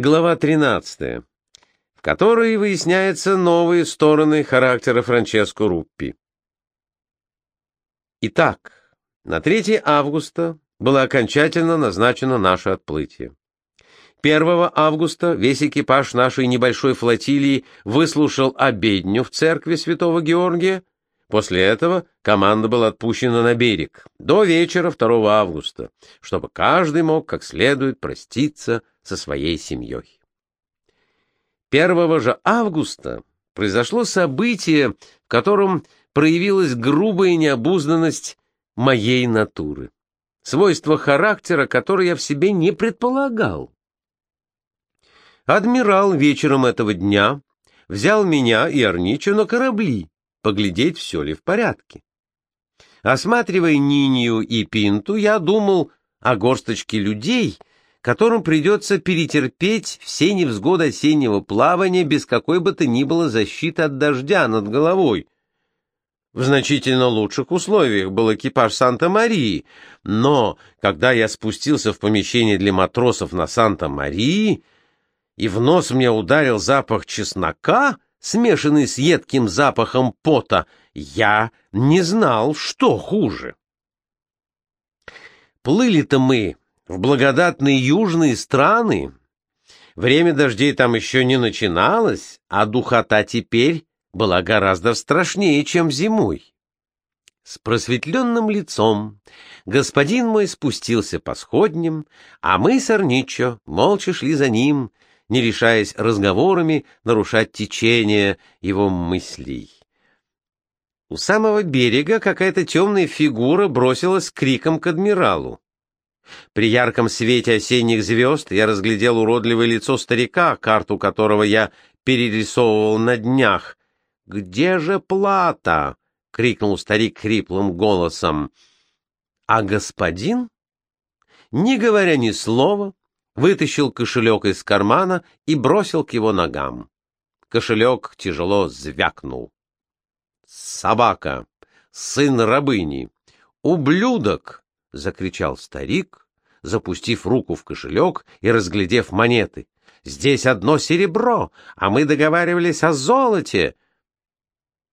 Глава 13, в которой выясняются новые стороны характера Франческо Руппи. Итак, на 3 августа было окончательно назначено наше отплытие. 1 августа весь экипаж нашей небольшой флотилии выслушал обедню в церкви святого Георгия. После этого команда была отпущена на берег до вечера 2 августа, чтобы каждый мог как следует проститься со своей семьей. 1 же августа произошло событие, в котором проявилась грубая необузданность моей натуры, свойство характера, которое я в себе не предполагал. Адмирал вечером этого дня взял меня и Арничу на корабли, поглядеть, все ли в порядке. Осматривая Нинию и Пинту, я думал о горсточке людей, которым придется перетерпеть все невзгоды осеннего плавания без какой бы то ни было защиты от дождя над головой. В значительно лучших условиях был экипаж Санта-Марии, но когда я спустился в помещение для матросов на Санта-Марии, и в нос мне ударил запах чеснока, смешанный с едким запахом пота, я не знал, что хуже. Плыли-то мы в благодатные южные страны. Время дождей там еще не начиналось, а духота теперь была гораздо страшнее, чем зимой. С просветленным лицом господин мой спустился по сходням, а мы с Арничо молча шли за ним, не решаясь разговорами нарушать течение его мыслей. У самого берега какая-то темная фигура бросилась криком к адмиралу. При ярком свете осенних звезд я разглядел уродливое лицо старика, карту которого я перерисовывал на днях. «Где же плата?» — крикнул старик хриплым голосом. А господин, не говоря ни слова, вытащил кошелек из кармана и бросил к его ногам. Кошелек тяжело звякнул. «Собака! Сын рабыни! Ублюдок!» — закричал старик, запустив руку в кошелек и разглядев монеты. «Здесь одно серебро, а мы договаривались о золоте!»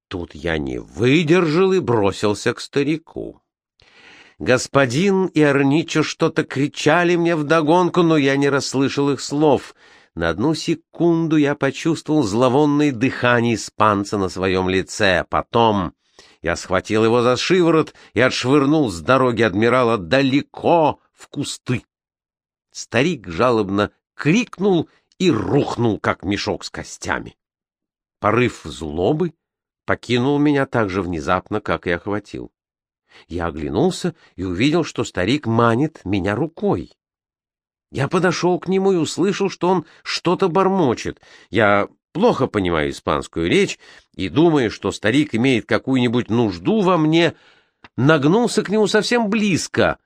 Тут я не выдержал и бросился к старику. Господин и Арничо что-то кричали мне вдогонку, но я не расслышал их слов. На одну секунду я почувствовал зловонное дыхание испанца на своем лице, а потом я схватил его за шиворот и отшвырнул с дороги адмирала далеко в кусты. Старик жалобно крикнул и рухнул, как мешок с костями. Порыв злобы покинул меня так же внезапно, как и охватил. Я оглянулся и увидел, что старик манит меня рукой. Я подошел к нему и услышал, что он что-то бормочет. Я плохо понимаю испанскую речь и, думая, что старик имеет какую-нибудь нужду во мне, нагнулся к нему совсем близко.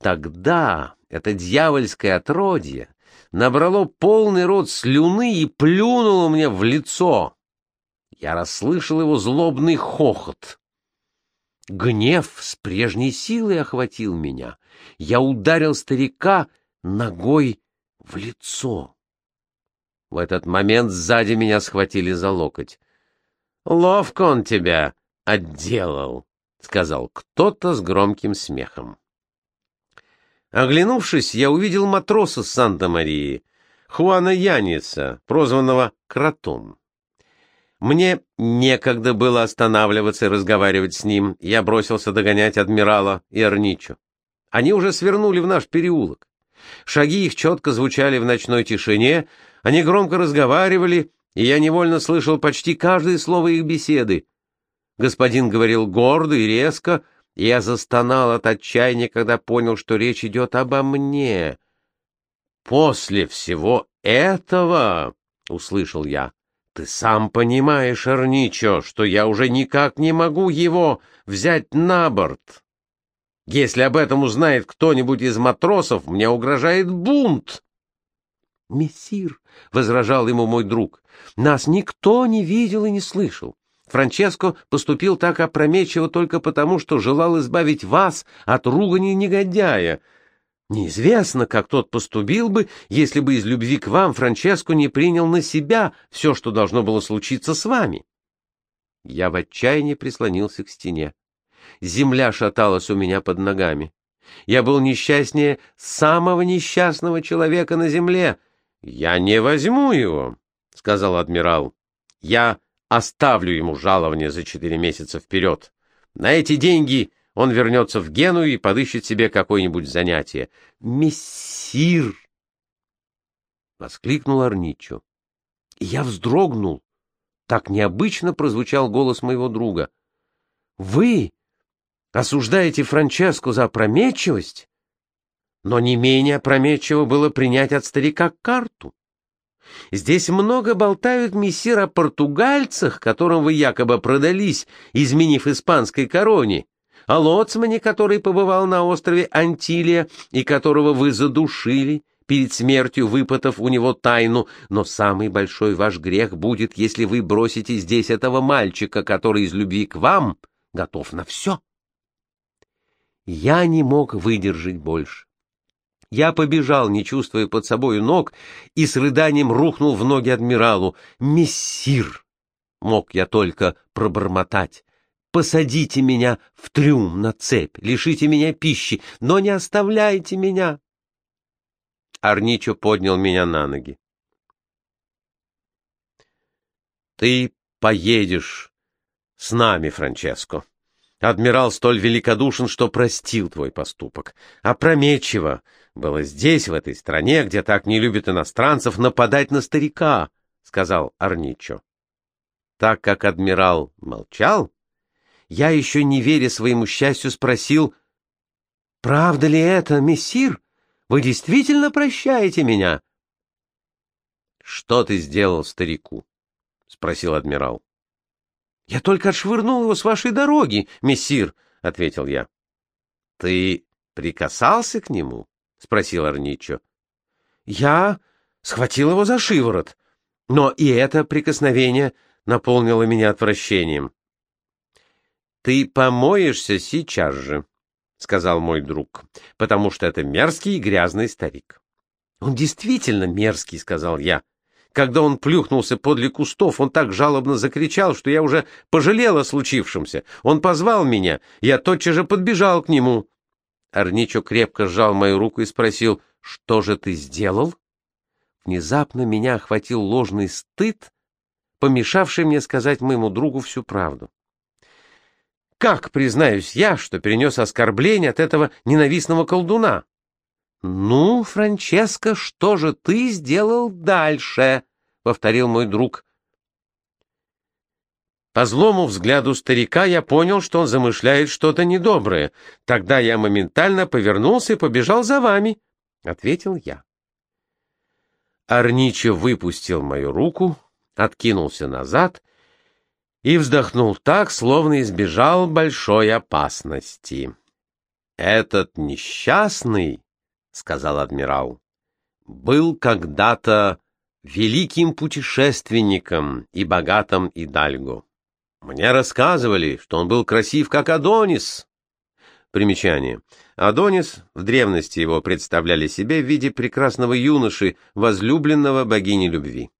Тогда это дьявольское отродье набрало полный рот слюны и плюнуло мне в лицо. Я расслышал его злобный хохот. Гнев с прежней силой охватил меня. Я ударил старика ногой в лицо. В этот момент сзади меня схватили за локоть. «Ловко он тебя отделал», — сказал кто-то с громким смехом. Оглянувшись, я увидел матроса Санта-Марии, Хуана Яница, прозванного Кротом. Мне некогда было останавливаться и разговаривать с ним. Я бросился догонять адмирала и Арничо. Они уже свернули в наш переулок. Шаги их четко звучали в ночной тишине, они громко разговаривали, и я невольно слышал почти каждое слово их беседы. Господин говорил гордо и резко, и я застонал от отчаяния, когда понял, что речь идет обо мне. «После всего этого, — услышал я, — ты сам понимаешь, Арничо, что я уже никак не могу его взять на борт. Если об этом узнает кто-нибудь из матросов, мне угрожает бунт». «Мессир», — возражал ему мой друг, — «нас никто не видел и не слышал. Франческо поступил так опрометчиво только потому, что желал избавить вас от ругани негодяя. Неизвестно, как тот поступил бы, если бы из любви к вам Франческо не принял на себя все, что должно было случиться с вами. Я в отчаянии прислонился к стене. Земля шаталась у меня под ногами. Я был несчастнее самого несчастного человека на земле. — Я не возьму его, — сказал адмирал. — Я оставлю ему жалование за четыре месяца вперед. На эти деньги он вернется в Геную и подыщет себе какое-нибудь занятие. «Мессир!» — воскликнул Арничо. Я вздрогнул. Так необычно прозвучал голос моего друга. «Вы осуждаете Франческо за опрометчивость?» Но не менее опрометчиво было принять от старика карту. Здесь много болтают, мессир, о португальцах, которым вы якобы продались, изменив испанской короне о лоцмане, который побывал на острове Антилия и которого вы задушили, перед смертью выпытав у него тайну, но самый большой ваш грех будет, если вы бросите здесь этого мальчика, который из любви к вам готов на все. Я не мог выдержать больше. Я побежал, не чувствуя под собою ног, и с рыданием рухнул в ноги адмиралу. «Мессир!» — мог я только пробормотать. Посадите меня в трюм на цепь, лишите меня пищи, но не оставляйте меня. Арничо поднял меня на ноги. Ты поедешь с нами, Франческо. Адмирал столь великодушен, что простил твой поступок. Опрометчиво было здесь, в этой стране, где так не любят иностранцев, нападать на старика, — сказал Арничо. Так как адмирал молчал, я, еще не веря своему счастью, спросил, «Правда ли это, мессир? Вы действительно прощаете меня?» «Что ты сделал старику?» — спросил адмирал. «Я только отшвырнул его с вашей дороги, мессир», — ответил я. «Ты прикасался к нему?» — спросил Арничо. «Я схватил его за шиворот, но и это прикосновение наполнило меня отвращением. «Ты помоешься сейчас же», — сказал мой друг, — «потому что это мерзкий и грязный старик». «Он действительно мерзкий», — сказал я. Когда он плюхнулся подле кустов, он так жалобно закричал, что я уже пожалел о случившемся. Он позвал меня, я тотчас же подбежал к нему. Арничо крепко сжал мою руку и спросил, «Что же ты сделал?» Внезапно меня охватил ложный стыд, помешавший мне сказать моему другу всю правду. Как, признаюсь я, что перенес оскорбление от этого ненавистного колдуна? — Ну, Франческо, что же ты сделал дальше? — повторил мой друг. По злому взгляду старика я понял, что он замышляет что-то недоброе. Тогда я моментально повернулся и побежал за вами, — ответил я. Арничо выпустил мою руку, откинулся назад и вздохнул так, словно избежал большой опасности. «Этот несчастный, — сказал адмирал, — был когда-то великим путешественником и богатым идальго. Мне рассказывали, что он был красив, как Адонис». Примечание. Адонис в древности его представляли себе в виде прекрасного юноши, возлюбленного богини любви.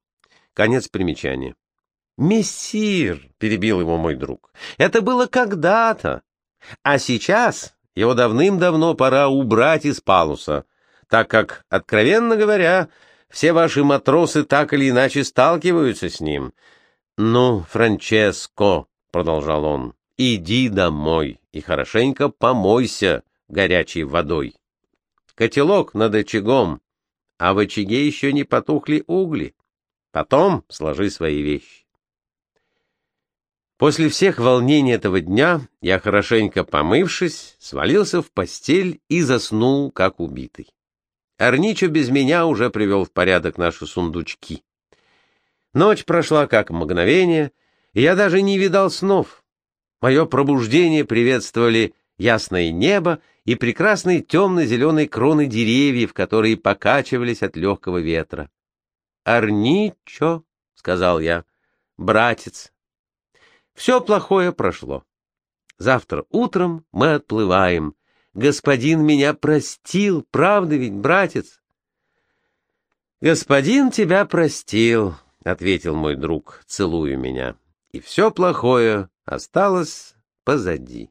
Конец примечания. «Мессир!» — перебил его мой друг. «Это было когда-то. А сейчас его давным-давно пора убрать из палуса, так как, откровенно говоря, все ваши матросы так или иначе сталкиваются с ним. «Ну, Франческо», — продолжал он, — «иди домой и хорошенько помойся горячей водой. Котелок над очагом, а в очаге еще не потухли угли. Потом сложи свои вещи». После всех волнений этого дня я, хорошенько помывшись, свалился в постель и заснул, как убитый. Арничо без меня уже привел в порядок наши сундучки. Ночь прошла как мгновение, и я даже не видал снов. Мое пробуждение приветствовали ясное небо и прекрасные темно-зеленые кроны деревьев, которые покачивались от легкого ветра. «Арничо», — сказал я, — «братец, все плохое прошло. Завтра утром мы отплываем. господин меня простил, правда ведь, братец? Господин тебя простил, ответил мой друг, целуя меня, и все плохое осталось позади.